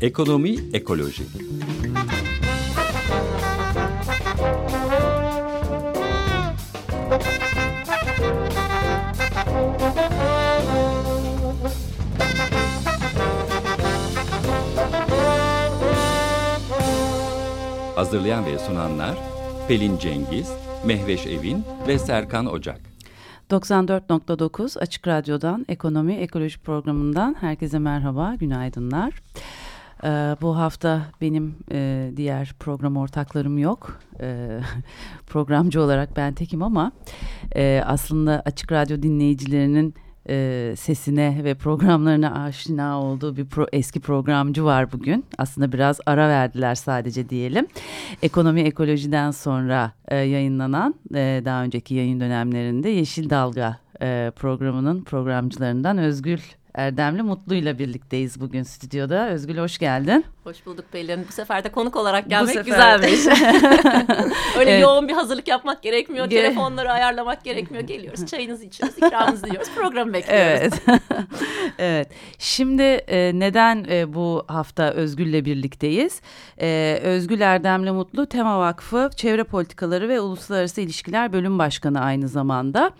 Ekonomi Ekoloji. Hazırlayan ve sunanlar Pelin Cengiz, Mehveş Evin ve Serkan Ocak. 94.9 Açık Radyo'dan Ekonomi Ekoloji Programı'ndan herkese merhaba, günaydınlar. Ee, bu hafta benim e, diğer program ortaklarım yok. Ee, programcı olarak ben tekim ama e, aslında Açık Radyo dinleyicilerinin e, sesine ve programlarına aşina olduğu bir pro, eski programcı var bugün. Aslında biraz ara verdiler sadece diyelim. Ekonomi ekolojiden sonra e, yayınlanan e, daha önceki yayın dönemlerinde Yeşil Dalga e, programının programcılarından Özgül Erdemli Mutlu'yla birlikteyiz bugün stüdyoda. Özgül hoş geldin. Hoş bulduk Pelin. Bu sefer de konuk olarak gelmek sefer... güzelmiş. Öyle evet. yoğun bir hazırlık yapmak gerekmiyor. Ge telefonları ayarlamak gerekmiyor. Geliyoruz çayınızı içiyoruz, ikramımızı yiyoruz. Programı bekliyoruz. Evet. evet. Şimdi e, neden e, bu hafta Özgül'le birlikteyiz? E, Özgül Erdemli Mutlu Tema Vakfı Çevre Politikaları ve Uluslararası İlişkiler Bölüm Başkanı aynı zamanda.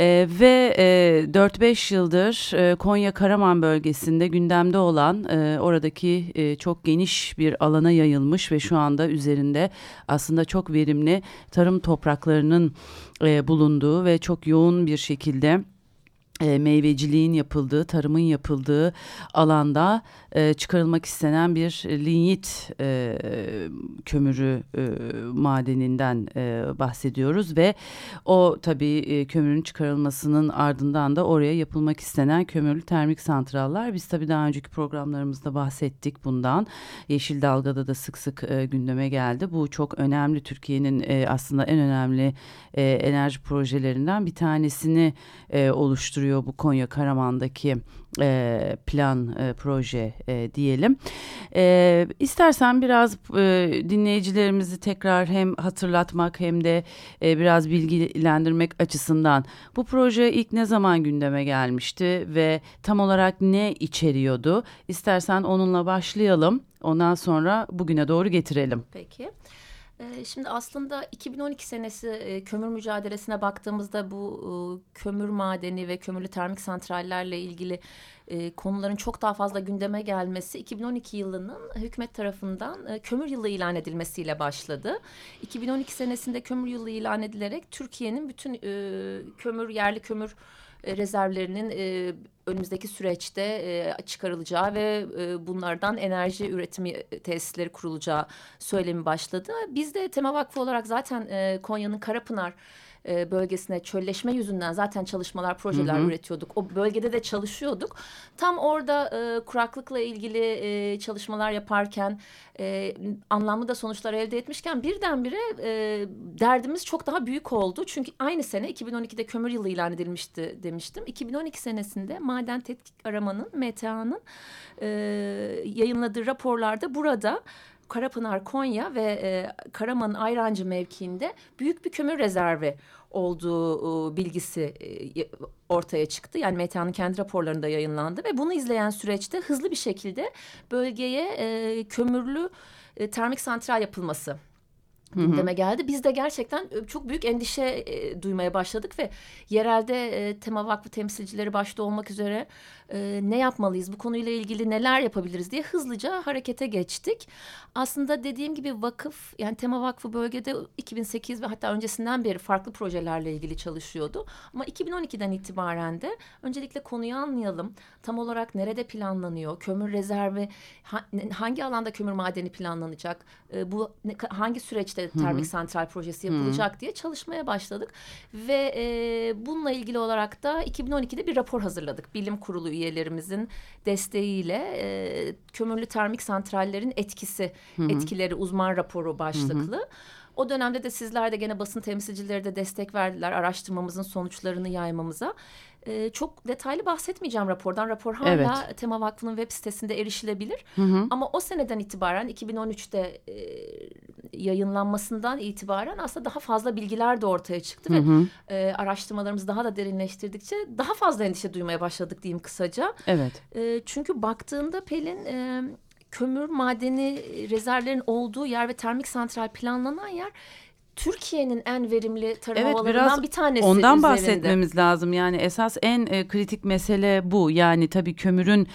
E, ve e, 4-5 yıldır e, Konya Karaman bölgesinde gündemde olan e, oradaki e, çok geniş bir alana yayılmış ve şu anda üzerinde aslında çok verimli tarım topraklarının e, bulunduğu ve çok yoğun bir şekilde e, meyveciliğin yapıldığı, tarımın yapıldığı alanda e, çıkarılmak istenen bir linyit e, kömürü e, madeninden e, bahsediyoruz ve o tabii e, kömürün çıkarılmasının ardından da oraya yapılmak istenen kömürlü termik santrallar. Biz tabii daha önceki programlarımızda bahsettik bundan. Yeşil Dalga'da da sık sık e, gündeme geldi. Bu çok önemli Türkiye'nin e, aslında en önemli e, enerji projelerinden bir tanesini e, oluşturuyor bu Konya Karaman'daki e, plan e, proje e, diyelim. E, istersen biraz e, dinleyicilerimizi tekrar hem hatırlatmak hem de e, biraz bilgilendirmek açısından bu proje ilk ne zaman gündeme gelmişti ve tam olarak ne içeriyordu? İstersen onunla başlayalım. Ondan sonra bugüne doğru getirelim. Peki. Şimdi aslında 2012 senesi e, kömür mücadelesine baktığımızda bu e, kömür madeni ve kömürlü termik santrallerle ilgili e, konuların çok daha fazla gündeme gelmesi 2012 yılının hükümet tarafından kömür yılı ilan edilmesiyle başladı. 2012 senesinde kömür yılı ilan edilerek Türkiye'nin bütün kömür yerli kömür rezervlerinin önümüzdeki süreçte e, çıkarılacağı ve e, bunlardan enerji üretimi tesisleri kurulacağı söylemi başladı. Biz de Tema Vakfı olarak zaten e, Konya'nın Karapınar e, bölgesine çölleşme yüzünden zaten çalışmalar, projeler hı hı. üretiyorduk. O bölgede de çalışıyorduk. Tam orada e, kuraklıkla ilgili e, çalışmalar yaparken e, anlamlı da sonuçlar elde etmişken birdenbire e, derdimiz çok daha büyük oldu. Çünkü aynı sene 2012'de kömür yılı ilan edilmişti demiştim. 2012 senesinde maden tetkik aramanın, MTA'nın e, yayınladığı raporlarda burada Karapınar, Konya ve e, Karaman Ayrancı mevkiinde büyük bir kömür rezervi olduğu e, bilgisi e, ortaya çıktı. Yani Meta'nın kendi raporlarında yayınlandı ve bunu izleyen süreçte hızlı bir şekilde bölgeye e, kömürlü e, termik santral yapılması gündeme geldi. Biz de gerçekten e, çok büyük endişe e, duymaya başladık ve yerelde e, Tema Vakfı temsilcileri başta olmak üzere e, ne yapmalıyız, bu konuyla ilgili neler yapabiliriz diye hızlıca harekete geçtik. Aslında dediğim gibi vakıf yani Tema Vakfı bölgede 2008 ve hatta öncesinden beri farklı projelerle ilgili çalışıyordu. Ama 2012'den itibaren de öncelikle konuyu anlayalım. Tam olarak nerede planlanıyor? Kömür rezervi hangi alanda kömür madeni planlanacak? E, bu hangi süreçte termik santral projesi yapılacak Hı-hı. diye çalışmaya başladık. Ve e, bununla ilgili olarak da 2012'de bir rapor hazırladık. Bilim kurulu üyelerimizin desteğiyle e, kömürlü termik santrallerin etkisi, Hı-hı. etkileri uzman raporu başlıklı. Hı-hı. O dönemde de sizler de gene basın temsilcileri de destek verdiler araştırmamızın sonuçlarını yaymamıza. Ee, çok detaylı bahsetmeyeceğim rapordan. Rapor hala evet. Tema Vakfı'nın web sitesinde erişilebilir. Hı hı. Ama o seneden itibaren 2013'te e, yayınlanmasından itibaren aslında daha fazla bilgiler de ortaya çıktı. Hı hı. Ve e, araştırmalarımızı daha da derinleştirdikçe daha fazla endişe duymaya başladık diyeyim kısaca. Evet. E, çünkü baktığında Pelin... E, kömür madeni rezervlerin olduğu yer ve termik santral planlanan yer Türkiye'nin en verimli tarım evet, biraz bir tanesi ondan üzerinde. bahsetmemiz lazım. Yani esas en e, kritik mesele bu. Yani tabii kömürün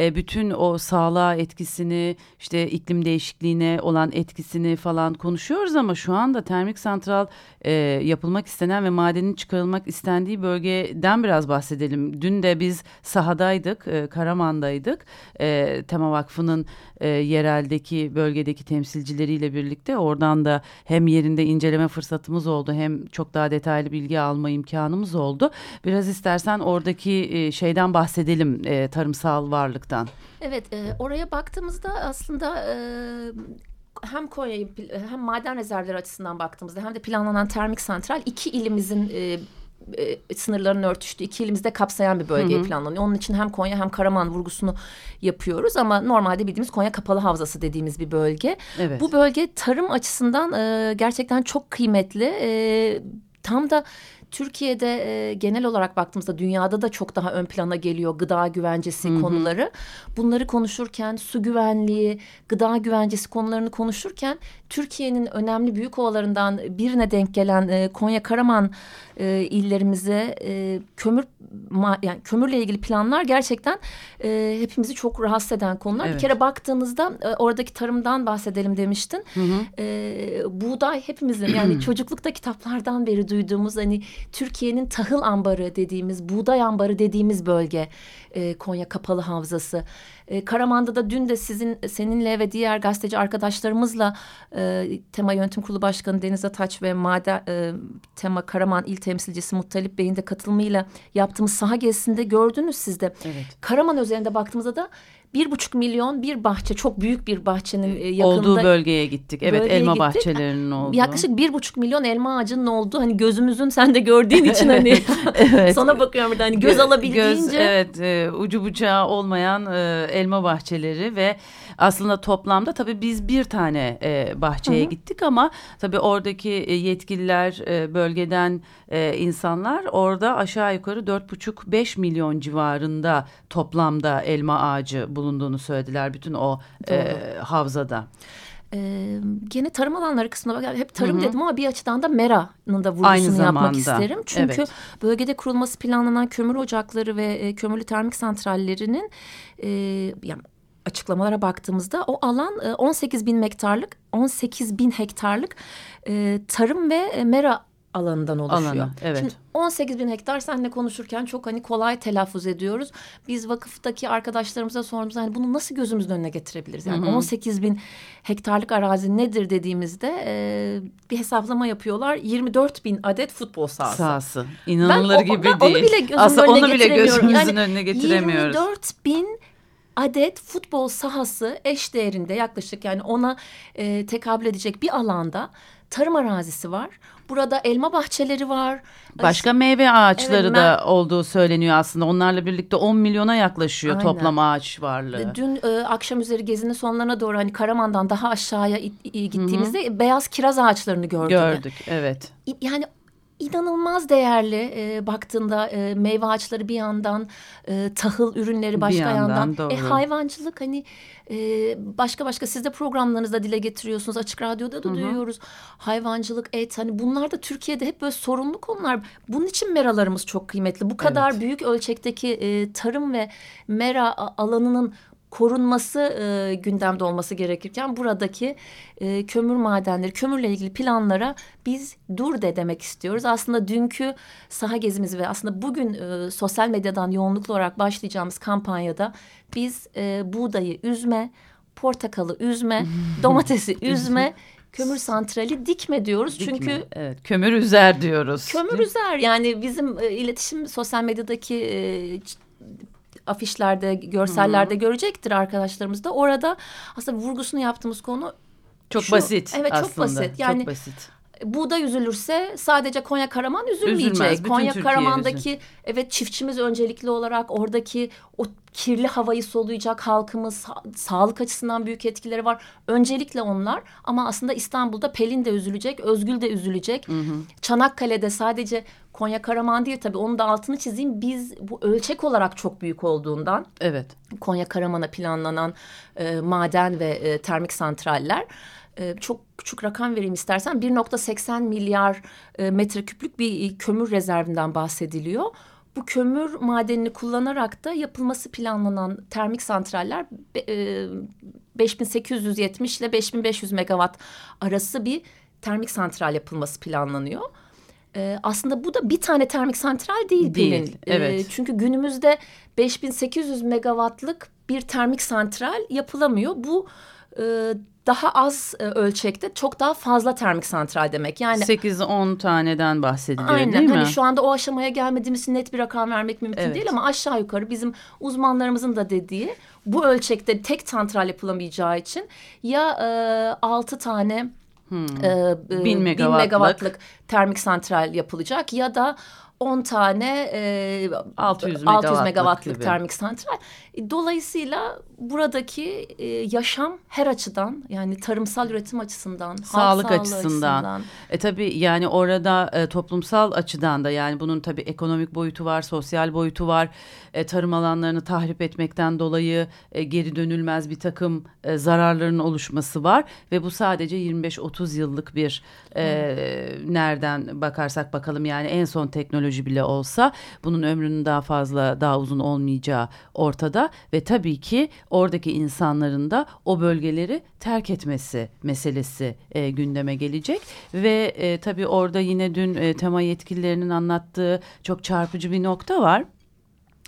e, bütün o sağlığa etkisini işte iklim değişikliğine olan etkisini falan konuşuyoruz ama şu anda termik santral e, yapılmak istenen ve madenin çıkarılmak istendiği bölgeden biraz bahsedelim. Dün de biz sahadaydık, e, Karaman'daydık. E, Tema Vakfı'nın e, yereldeki bölgedeki temsilcileriyle birlikte oradan da hem yerinde inceleme fırsatımız oldu hem çok daha detaylı bilgi alma imkanımız oldu. Biraz istersen oradaki e, şeyden bahsedelim e, tarımsal varlıktan. Evet e, oraya baktığımızda aslında e, hem Konya'yı hem maden rezervleri açısından baktığımızda hem de planlanan termik santral iki ilimizin e, e, sınırlarının örtüştüğü iki ilimizde kapsayan bir bölge hı hı. planlanıyor. Onun için hem Konya hem Karaman vurgusunu yapıyoruz ama normalde bildiğimiz Konya Kapalı Havzası dediğimiz bir bölge. Evet. Bu bölge tarım açısından e, gerçekten çok kıymetli. E, tam da Türkiye'de e, genel olarak baktığımızda dünyada da çok daha ön plana geliyor gıda güvencesi Hı -hı. konuları. Bunları konuşurken su güvenliği, gıda güvencesi konularını konuşurken Türkiye'nin önemli büyük ovalarından birine denk gelen e, Konya Karaman e, illerimize e, kömür ma, yani kömürle ilgili planlar gerçekten e, hepimizi çok rahatsız eden konular. Evet. Bir kere baktığınızda e, oradaki tarımdan bahsedelim demiştin. Hı hı. E, buğday hepimizin yani çocuklukta kitaplardan beri duyduğumuz hani Türkiye'nin tahıl ambarı dediğimiz buğday ambarı dediğimiz bölge e, Konya Kapalı Havzası. E, Karaman'da da dün de sizin seninle ve diğer gazeteci arkadaşlarımızla e, Tema Yönetim Kurulu Başkanı Deniz Ataç ve Maden e, Tema Karaman İl Temsilcisi Muttalip Bey'in de katılımıyla yaptığımız saha gezisinde gördünüz siz de. Evet. Karaman üzerinde baktığımızda da bir buçuk milyon bir bahçe çok büyük bir bahçenin e, yakında olduğu bölgeye gittik. Evet elma gittik. bahçelerinin olduğu. Yaklaşık bir buçuk milyon elma ağacının olduğu hani gözümüzün sen de gördüğün için hani evet. sana bakıyorum burada hani göz alabildiğince. Göz, evet e, ucu bucağı olmayan e, elma bahçeleri ve aslında toplamda tabii biz bir tane e, bahçeye Hı -hı. gittik ama tabii oradaki e, yetkililer e, bölgeden e, insanlar orada aşağı yukarı dört buçuk beş milyon civarında toplamda elma ağacı bulunduğunu söylediler bütün o e, havzada. Ee, gene tarım alanları kısmına bak hep tarım Hı -hı. dedim ama bir açıdan da Mera'nın da vurgusunu yapmak isterim. Çünkü evet. bölgede kurulması planlanan kömür ocakları ve e, kömürlü termik santrallerinin e, yani açıklamalara baktığımızda o alan 18 e, bin hektarlık 18 bin hektarlık e, tarım ve e, mera alanından oluşuyor. Alanı, evet. Şimdi 18 bin hektar seninle konuşurken çok hani kolay telaffuz ediyoruz. Biz vakıftaki arkadaşlarımıza sorduğumuzda hani bunu nasıl gözümüzün önüne getirebiliriz? Yani hı hı. 18 bin hektarlık arazi nedir dediğimizde e, bir hesaplama yapıyorlar. 24 bin adet futbol sahası. Sahası. İnanılır ben, gibi ben değil. Onu bile Aslında onu bile gözümüzün yani önüne getiremiyoruz. 24 bin adet futbol sahası eş değerinde yaklaşık yani ona e, tekabül edecek bir alanda tarım arazisi var. Burada elma bahçeleri var. Başka meyve ağaçları evet, da olduğu söyleniyor aslında. Onlarla birlikte 10 milyona yaklaşıyor Aynen. toplam ağaç varlığı. Dün e, akşam üzeri gezinin sonlarına doğru hani Karaman'dan daha aşağıya gittiğimizde Hı -hı. beyaz kiraz ağaçlarını gördük. Gördük evet. Yani inanılmaz değerli e, baktığında e, meyve ağaçları bir yandan e, tahıl ürünleri başka bir yandan, yandan. E, hayvancılık hani e, başka başka siz de programlarınızda dile getiriyorsunuz açık radyoda da Hı -hı. duyuyoruz hayvancılık et hani bunlar da Türkiye'de hep böyle sorunlu konular bunun için meralarımız çok kıymetli bu kadar evet. büyük ölçekteki e, tarım ve mera alanının korunması e, gündemde olması gerekirken buradaki e, kömür madenleri, kömürle ilgili planlara biz dur de demek istiyoruz. Aslında dünkü saha gezimiz ve aslında bugün e, sosyal medyadan yoğunluklu olarak başlayacağımız kampanyada biz e, buğdayı üzme, portakalı üzme, domatesi üzme kömür santrali dikme diyoruz. Dikme. Çünkü evet, kömür üzer diyoruz. Kömür üzer. Yani bizim e, iletişim sosyal medyadaki e, afişlerde, görsellerde hmm. görecektir arkadaşlarımız da. Orada aslında vurgusunu yaptığımız konu çok şu, basit. Evet aslında. çok basit. Yani çok basit. Buğday üzülürse sadece Konya Karaman üzülmeyecek. Üzülmez, Konya Türkiye Karaman'daki üzüm. evet çiftçimiz öncelikli olarak oradaki o kirli havayı soluyacak halkımız sağlık açısından büyük etkileri var. Öncelikle onlar ama aslında İstanbul'da Pelin de üzülecek, Özgül de üzülecek. Hı hı. Çanakkale'de sadece Konya Karaman değil tabii onun da altını çizeyim. Biz bu ölçek olarak çok büyük olduğundan. Evet. Konya Karaman'a planlanan e, maden ve e, termik santraller çok küçük rakam vereyim istersen 1.80 milyar e, metreküplük bir kömür rezervinden bahsediliyor. Bu kömür madenini kullanarak da yapılması planlanan termik santraller 5870 e, ile 5500 megawatt arası bir termik santral yapılması planlanıyor. Ee, aslında bu da bir tane termik santral değil, değil Pelin. Evet. Ee, çünkü günümüzde 5800 megawattlık bir termik santral yapılamıyor. Bu e, daha az e, ölçekte çok daha fazla termik santral demek. Yani 8-10 taneden bahsediliyor aynen, değil mi? Hani şu anda o aşamaya gelmediğimiz için net bir rakam vermek mümkün evet. değil ama aşağı yukarı bizim uzmanlarımızın da dediği bu ölçekte tek santral yapılamayacağı için ya e, 6 tane Hmm. E, megawattlık. bin megawattlık termik santral yapılacak ya da 10 tane e, 600, 600 megawattlık termik santral. E, dolayısıyla buradaki e, yaşam her açıdan yani tarımsal üretim açısından, sağlık açısından. açısından. E tabii yani orada e, toplumsal açıdan da yani bunun tabii ekonomik boyutu var, sosyal boyutu var. E, tarım alanlarını tahrip etmekten dolayı e, geri dönülmez bir takım e, zararların oluşması var ve bu sadece 25-30 yıllık bir e, nereden bakarsak bakalım yani en son teknoloji bile olsa bunun ömrünün daha fazla daha uzun olmayacağı ortada ve tabii ki oradaki insanların da o bölgeleri terk etmesi meselesi e, gündeme gelecek ve e, tabii orada yine dün e, tema yetkililerinin anlattığı çok çarpıcı bir nokta var.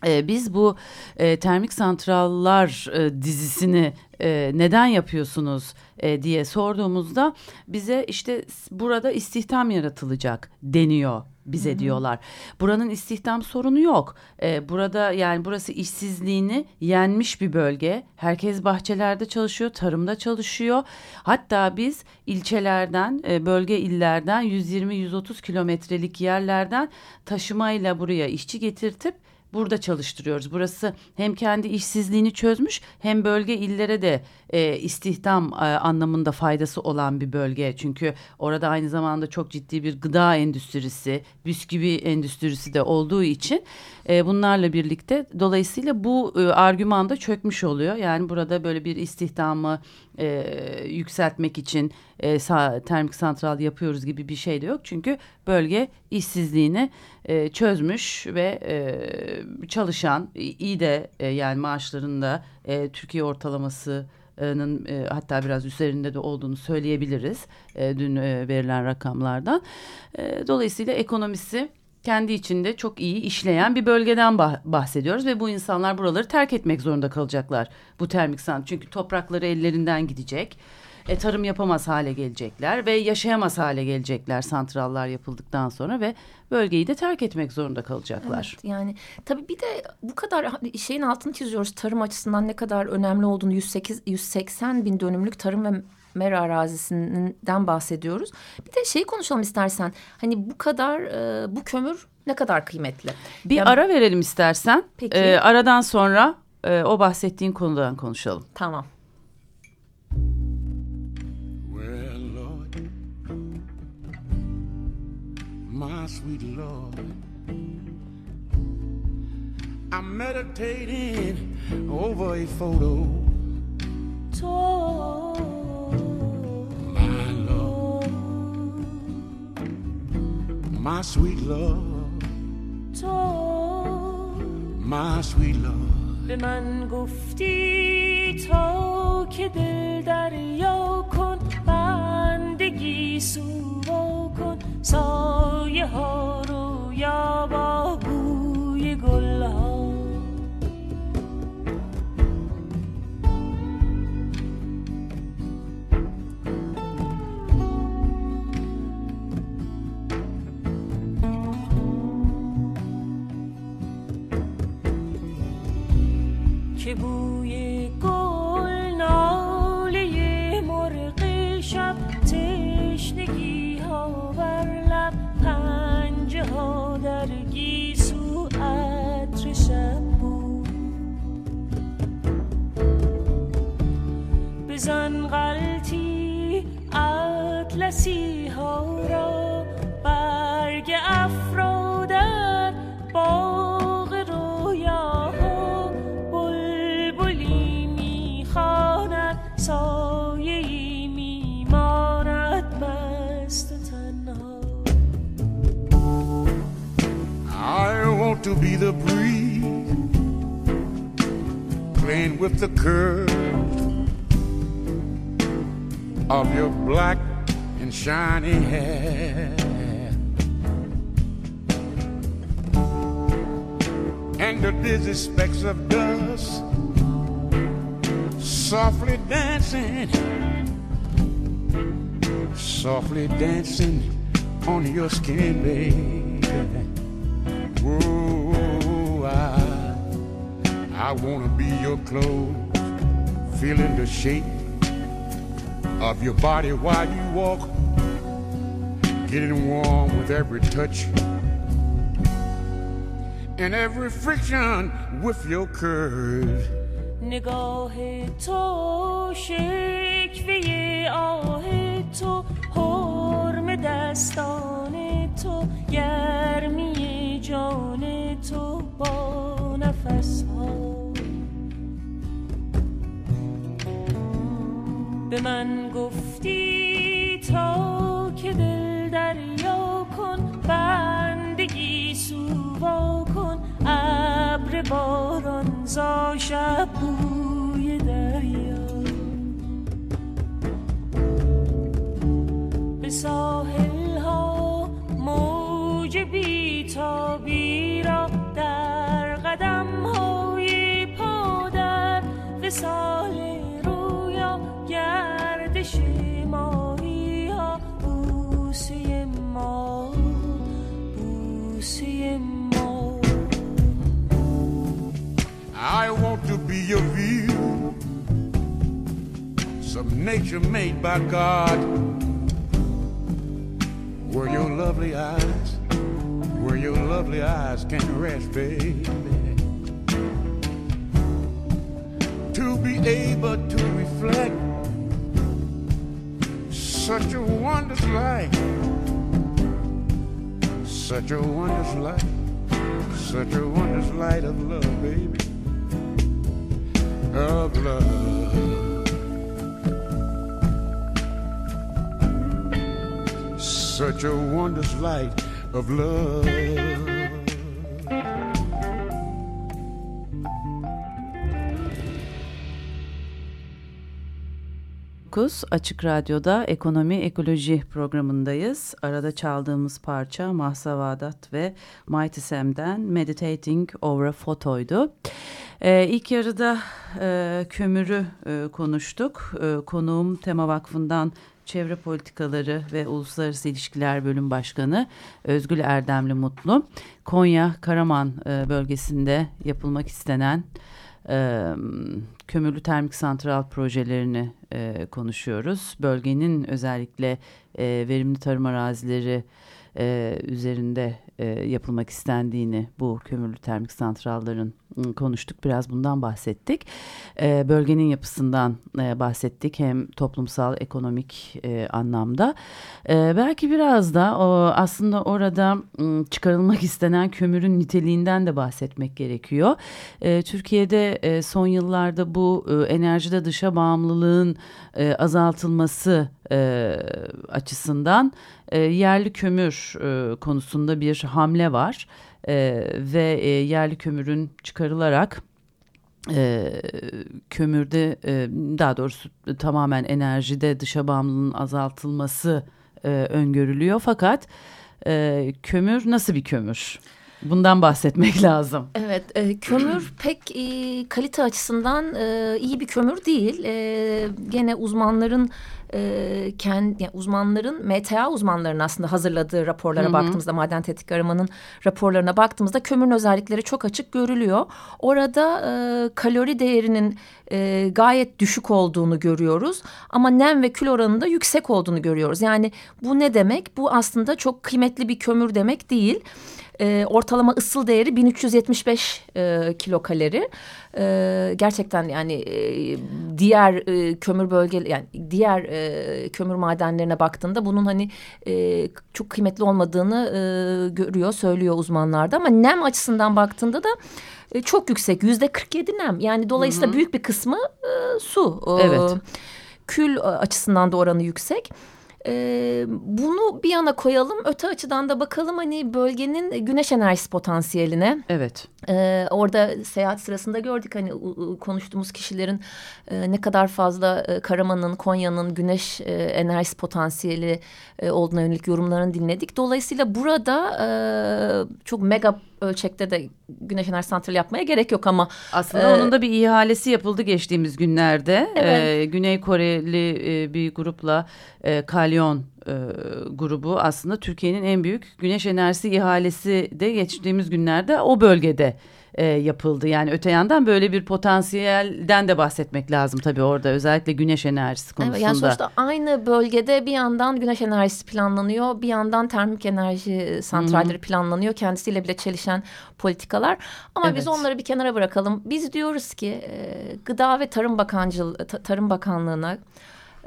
E, biz bu e, termik santrallar e, dizisini e, neden yapıyorsunuz e, diye sorduğumuzda bize işte burada istihdam yaratılacak deniyor bize Hı-hı. diyorlar. Buranın istihdam sorunu yok. Ee, burada yani burası işsizliğini yenmiş bir bölge. Herkes bahçelerde çalışıyor, tarımda çalışıyor. Hatta biz ilçelerden, e, bölge illerden 120-130 kilometrelik yerlerden taşımayla buraya işçi getirtip burada çalıştırıyoruz. Burası hem kendi işsizliğini çözmüş hem bölge illere de e, istihdam e, anlamında faydası olan bir bölge. Çünkü orada aynı zamanda çok ciddi bir gıda endüstrisi, bisküvi endüstrisi de olduğu için e, bunlarla birlikte dolayısıyla bu e, argüman çökmüş oluyor. Yani burada böyle bir istihdamı e, yükseltmek için e, sa termik santral yapıyoruz gibi bir şey de yok. Çünkü bölge işsizliğini e, çözmüş ve e, çalışan iyi de e, yani maaşlarında e, Türkiye ortalaması e, hatta biraz üzerinde de olduğunu söyleyebiliriz e, dün e, verilen rakamlardan. Dolayısıyla ekonomisi kendi içinde çok iyi işleyen bir bölgeden bahsediyoruz ve bu insanlar buraları terk etmek zorunda kalacaklar bu termik santral çünkü toprakları ellerinden gidecek e, tarım yapamaz hale gelecekler ve yaşayamaz hale gelecekler santrallar yapıldıktan sonra ve bölgeyi de terk etmek zorunda kalacaklar. Evet, yani tabii bir de bu kadar şeyin altını çiziyoruz tarım açısından ne kadar önemli olduğunu 108 180 bin dönümlük tarım ve mera arazisinden bahsediyoruz. Bir de şeyi konuşalım istersen. Hani bu kadar e, bu kömür ne kadar kıymetli? Bir ya, ara verelim istersen. Peki. E, aradan sonra e, o bahsettiğin konudan konuşalım. Tamam. my sweet Lord. I'm meditating over a photo. My Lord, my sweet Lord, my sweet Lord. به من گفتی تا که دل دریا کن بندگی سو کن سایه ها رو یا با بوی گل ها. که بوی اطلسی ها را برگ افرا در باغ رویاها بلبلی میخواند سایه ای میماند مست تنها I want to be the breeze playing with the curve of your black and shiny hair. And the dizzy specks of dust softly dancing, softly dancing on your skin, baby. Whoa, I, I wanna be your clothes, feeling the shape of your body while you walk, getting warm with every touch and every friction with your curves. نگاه تو شکوه آه تو حرم دستان تو گرمی جان تو با نفس ها به من گفتی تا که دل دریا کن بندگی سووا کن ابر باران زا شب بوی دریا. به ساحل ها موج بیتابی را در قدم های پادر وسال رویا I want to be your view, some nature made by God, where your lovely eyes, where your lovely eyes can rest, baby. To be able to reflect such a wondrous light, such a wondrous light, such a wondrous light of love, baby of love. Such a wondrous light of love. Kus Açık Radyo'da Ekonomi Ekoloji programındayız. Arada çaldığımız parça Mahsa Vadat ve Mighty Sam'den Meditating Over a Photo'ydu. Ee, ilk yarıda e, kömürü e, konuştuk. E, konuğum Tema Vakfı'ndan Çevre Politikaları ve Uluslararası İlişkiler Bölüm Başkanı Özgül Erdemli Mutlu. Konya Karaman e, bölgesinde yapılmak istenen e, kömürlü termik santral projelerini e, konuşuyoruz. Bölgenin özellikle e, verimli tarım arazileri e, üzerinde e, yapılmak istendiğini bu kömürlü termik santrallerin ım, konuştuk. Biraz bundan bahsettik. E, bölgenin yapısından e, bahsettik hem toplumsal ekonomik e, anlamda. E, belki biraz da o aslında orada ım, çıkarılmak istenen kömürün niteliğinden de bahsetmek gerekiyor. E, Türkiye'de e, son yıllarda bu e, enerjide dışa bağımlılığın e, azaltılması e, açısından e, yerli kömür e, konusunda bir hamle var e, ve e, yerli kömürün çıkarılarak e, kömürde e, daha doğrusu tamamen enerjide dışa bağımlılığın azaltılması e, öngörülüyor fakat e, kömür nasıl bir kömür? Bundan bahsetmek lazım. Evet, e, kömür pek e, kalite açısından e, iyi bir kömür değil. E, gene uzmanların e, kendi yani uzmanların MTA uzmanlarının aslında hazırladığı raporlara Hı hı. baktığımızda maden tetkik aramanın raporlarına baktığımızda kömürün özellikleri çok açık görülüyor. Orada e, kalori değerinin e, gayet düşük olduğunu görüyoruz ama nem ve kül oranında yüksek olduğunu görüyoruz. Yani bu ne demek? Bu aslında çok kıymetli bir kömür demek değil. E, ortalama ısıl değeri 1375 e, kilokalori. E, gerçekten yani e, diğer e, kömür bölge yani diğer e, e, kömür madenlerine baktığında bunun hani e, çok kıymetli olmadığını e, görüyor, söylüyor uzmanlarda. Ama nem açısından baktığında da e, çok yüksek. Yüzde 47 nem. Yani dolayısıyla Hı -hı. büyük bir kısmı e, su. Evet. Kül açısından da oranı yüksek. E, bunu bir yana koyalım. Öte açıdan da bakalım hani bölgenin güneş enerjisi potansiyeline. Evet. E, orada seyahat sırasında gördük hani konuştuğumuz kişilerin e, ne kadar fazla e, Karaman'ın, Konya'nın güneş e, enerjisi potansiyeli e, olduğuna yönelik yorumlarını dinledik. Dolayısıyla burada e, çok mega ölçekte de güneş enerji santrali yapmaya gerek yok ama. Aslında e, onun da bir ihalesi yapıldı geçtiğimiz günlerde. Evet. E, Güney Koreli e, bir grupla e, Kalyon e, grubu aslında Türkiye'nin en büyük güneş enerjisi ihalesi de geçtiğimiz günlerde o bölgede e, yapıldı. Yani öte yandan böyle bir potansiyelden de bahsetmek lazım tabii orada özellikle güneş enerjisi konusunda. Evet, yani sonuçta aynı bölgede bir yandan güneş enerjisi planlanıyor, bir yandan termik enerji santralleri Hı -hı. planlanıyor. Kendisiyle bile çelişen politikalar. Ama evet. biz onları bir kenara bırakalım. Biz diyoruz ki e, Gıda ve Tarım Bakancılığı, Tarım Bakanlığı'na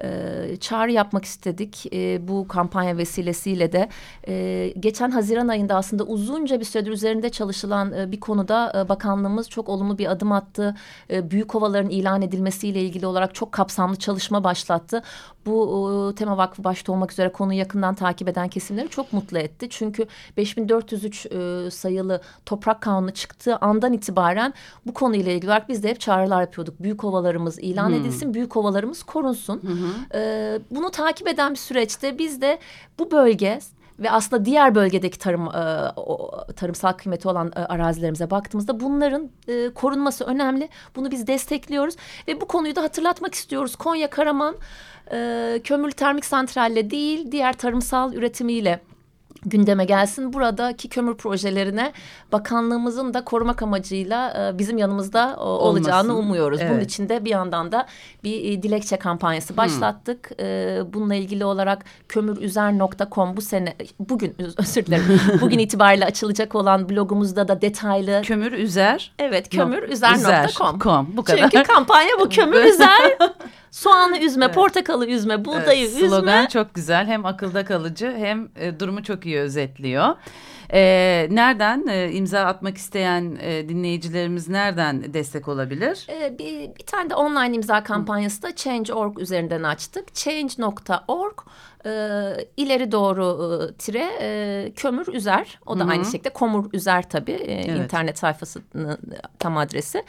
e, çağrı yapmak istedik. E, bu kampanya vesilesiyle de e, geçen Haziran ayında aslında uzunca bir süredir üzerinde çalışılan e, bir konuda e, bakanlığımız çok olumlu bir adım attı. E, büyük ovaların ilan edilmesiyle ilgili olarak çok kapsamlı çalışma başlattı. Bu e, Tema Vakfı başta olmak üzere konuyu yakından takip eden kesimleri çok mutlu etti. Çünkü 5403 e, sayılı toprak kanunu çıktığı andan itibaren bu konuyla ilgili olarak biz de hep çağrılar yapıyorduk. Büyük ovalarımız ilan hmm. edilsin, büyük ovalarımız korunsun. Hmm. E, bunu takip eden bir süreçte biz de bu bölge ve aslında diğer bölgedeki tarım e, tarımsal kıymeti olan e, arazilerimize baktığımızda bunların e, korunması önemli. Bunu biz destekliyoruz ve bu konuyu da hatırlatmak istiyoruz. Konya Karaman e, kömürlü termik santralle değil diğer tarımsal üretimiyle gündeme gelsin. Buradaki kömür projelerine bakanlığımızın da korumak amacıyla e, bizim yanımızda olacağını Olmasın. umuyoruz. Evet. Bunun için de bir yandan da bir e, dilekçe kampanyası hmm. başlattık. Hmm. Bununla ilgili olarak kömürüzer.com bu sene bugün özür dilerim. bugün itibariyle açılacak olan blogumuzda da detaylı kömür üzer. Evet kömürüzer.com. Bu kadar. Çünkü kampanya bu kömür üzer. Soğanı üzme, evet. portakalı üzme, buğdayı evet, üzme. Slogan çok güzel. Hem akılda kalıcı hem e, durumu çok iyi özetliyor. E, nereden e, imza atmak isteyen e, dinleyicilerimiz nereden destek olabilir? E, bir, bir tane de online imza kampanyası da Change.org üzerinden açtık. Change.org e, ileri doğru e, tire e, kömür üzer. O da Hı -hı. aynı şekilde komur üzer tabii e, evet. internet sayfasının tam adresi.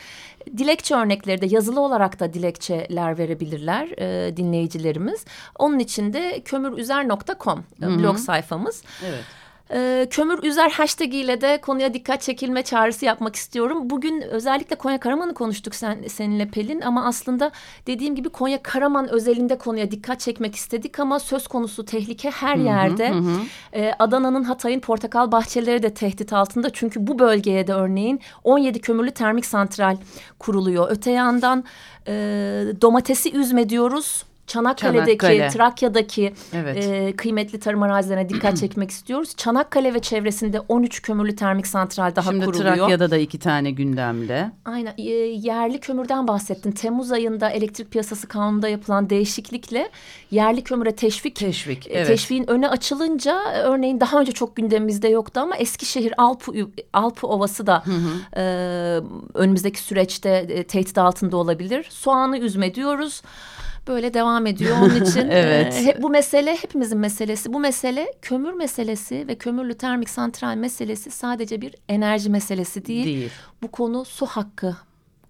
Dilekçe örnekleri de yazılı olarak da dilekçeler verebilirler e, dinleyicilerimiz. Onun için de kömürüzer.com blog sayfamız. Evet. E, kömür üzer hashtag ile de konuya dikkat çekilme çağrısı yapmak istiyorum. Bugün özellikle Konya Karaman'ı konuştuk sen, seninle Pelin ama aslında dediğim gibi Konya Karaman özelinde konuya dikkat çekmek istedik ama söz konusu tehlike her yerde. Hı hı hı. E, Adana'nın Hatay'ın portakal bahçeleri de tehdit altında çünkü bu bölgeye de örneğin 17 kömürlü termik santral kuruluyor. Öte yandan e, domatesi üzme diyoruz Çanakkale'deki, Çanakkale. Trakya'daki evet. e, kıymetli tarım arazilerine dikkat çekmek istiyoruz. Çanakkale ve çevresinde 13 kömürlü termik santral daha Şimdi kuruluyor. Şimdi Trakya'da da iki tane gündemde. Aynen. E, yerli kömürden bahsettin. Temmuz ayında elektrik piyasası kanununda yapılan değişiklikle yerli kömüre teşvik, teşvik e, evet. teşviğin önü açılınca örneğin daha önce çok gündemimizde yoktu ama Eskişehir Alpı, Alpı Ovası da hı hı. E, önümüzdeki süreçte e, tehdit altında olabilir. Soğanı üzme diyoruz böyle devam ediyor. Onun için evet. e, hep, bu mesele hepimizin meselesi. Bu mesele kömür meselesi ve kömürlü termik santral meselesi sadece bir enerji meselesi değil. değil. Bu konu su hakkı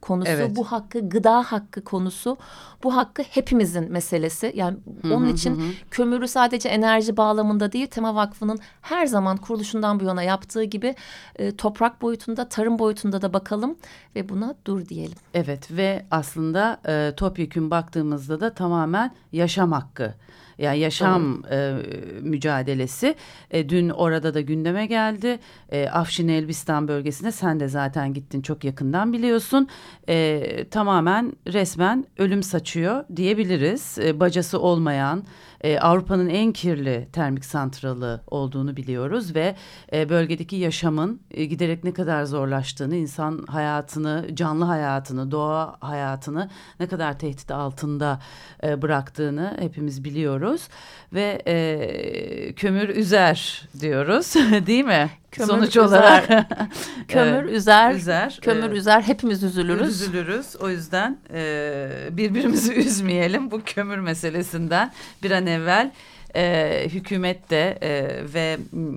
konusu, evet. bu hakkı gıda hakkı konusu, bu hakkı hepimizin meselesi. Yani hı hı, onun için hı. kömürü sadece enerji bağlamında değil, Tema Vakfı'nın her zaman kuruluşundan bu yana yaptığı gibi e, toprak boyutunda, tarım boyutunda da bakalım ve buna dur diyelim. Evet ve aslında e, topyekün baktığımızda da tamamen yaşam hakkı yani yaşam e, mücadelesi. E, dün orada da gündeme geldi. E, Afşin Elbistan bölgesinde sen de zaten gittin çok yakından biliyorsun. E, tamamen resmen ölüm saçıyor diyebiliriz. E, bacası olmayan e, Avrupa'nın en kirli termik santralı olduğunu biliyoruz ve e, bölgedeki yaşamın e, giderek ne kadar zorlaştığını, insan hayatını, canlı hayatını, doğa hayatını ne kadar tehdit altında e, bıraktığını hepimiz biliyoruz ve e, kömür üzer diyoruz değil mi? Kömür Sonuç üzer. olarak Kömür Evet, üzer, üzer. kömür Evet. üzer. Hepimiz üzülürüz. Üzülürüz. O yüzden e, birbirimizi üzmeyelim bu kömür meselesinden bir an evvel e, hükümet de e, ve m,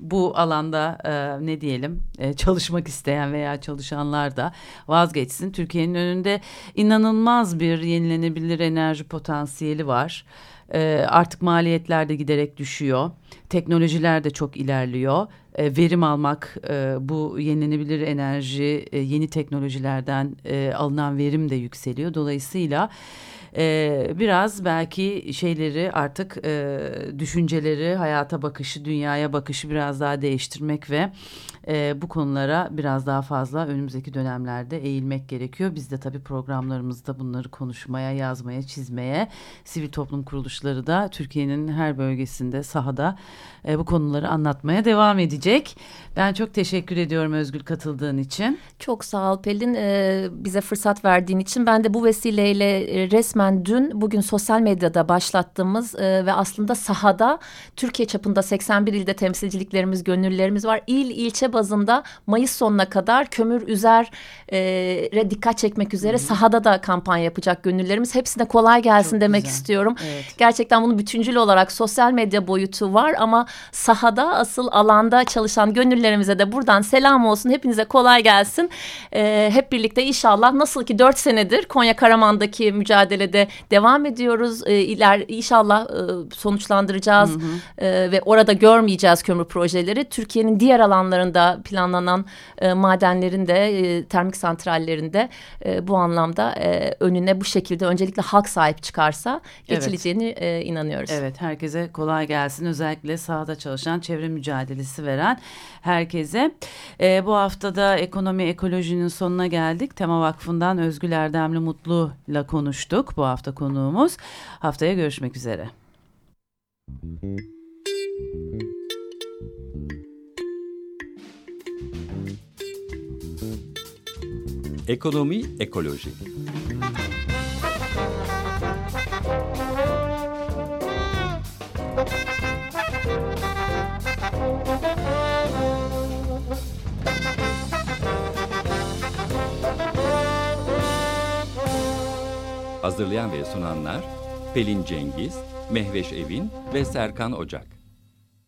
bu alanda e, ne diyelim e, çalışmak isteyen veya çalışanlar da vazgeçsin. Türkiye'nin önünde inanılmaz bir yenilenebilir enerji potansiyeli var. E, artık maliyetler de giderek düşüyor. Teknolojiler de çok ilerliyor. E, verim almak e, bu yenilenebilir enerji e, yeni teknolojilerden alınan verim de yükseliyor. Dolayısıyla e, biraz belki şeyleri artık e, düşünceleri, hayata bakışı, dünyaya bakışı biraz daha değiştirmek ve e, bu konulara biraz daha fazla önümüzdeki dönemlerde eğilmek gerekiyor. Biz de tabii programlarımızda bunları konuşmaya, yazmaya, çizmeye, sivil toplum kuruluşları da Türkiye'nin her bölgesinde, sahada e, bu konuları anlatmaya devam edecek. Ben çok teşekkür ediyorum Özgül katıldığın için. Çok sağ ol Pelin e, bize fırsat verdiğin için. Ben de bu vesileyle e, resmen dün bugün sosyal medyada başlattığımız e, ve aslında sahada Türkiye çapında 81 ilde temsilciliklerimiz, gönüllülerimiz var. İl ilçe bazında Mayıs sonuna kadar kömür üzere dikkat çekmek üzere sahada da kampanya yapacak gönüllülerimiz. Hepsine kolay gelsin Çok demek güzel. istiyorum. Evet. Gerçekten bunun bütüncül olarak sosyal medya boyutu var ama sahada asıl alanda çalışan gönüllerimize de buradan selam olsun. Hepinize kolay gelsin. Ee, hep birlikte inşallah nasıl ki dört senedir Konya Karaman'daki mücadelede devam ediyoruz. Ee, iler inşallah e, sonuçlandıracağız Ee, ve orada görmeyeceğiz kömür projeleri. Türkiye'nin diğer alanlarında planlanan e, madenlerin de e, termik santrallerinde e, bu anlamda e, önüne bu şekilde öncelikle halk sahip çıkarsa Evet. geçileceğini e, inanıyoruz. Evet herkese kolay gelsin. Özellikle sahada çalışan, çevre mücadelesi veren herkese. Ee, bu haftada ekonomi ekolojinin sonuna geldik. Tema Vakfı'ndan Özgül Erdemli Mutlu'yla konuştuk. Bu hafta konuğumuz. Haftaya görüşmek üzere. Ekonomi ekoloji. Hazırlayan ve sunanlar Pelin Cengiz, Mehveş Evin ve Serkan Ocak.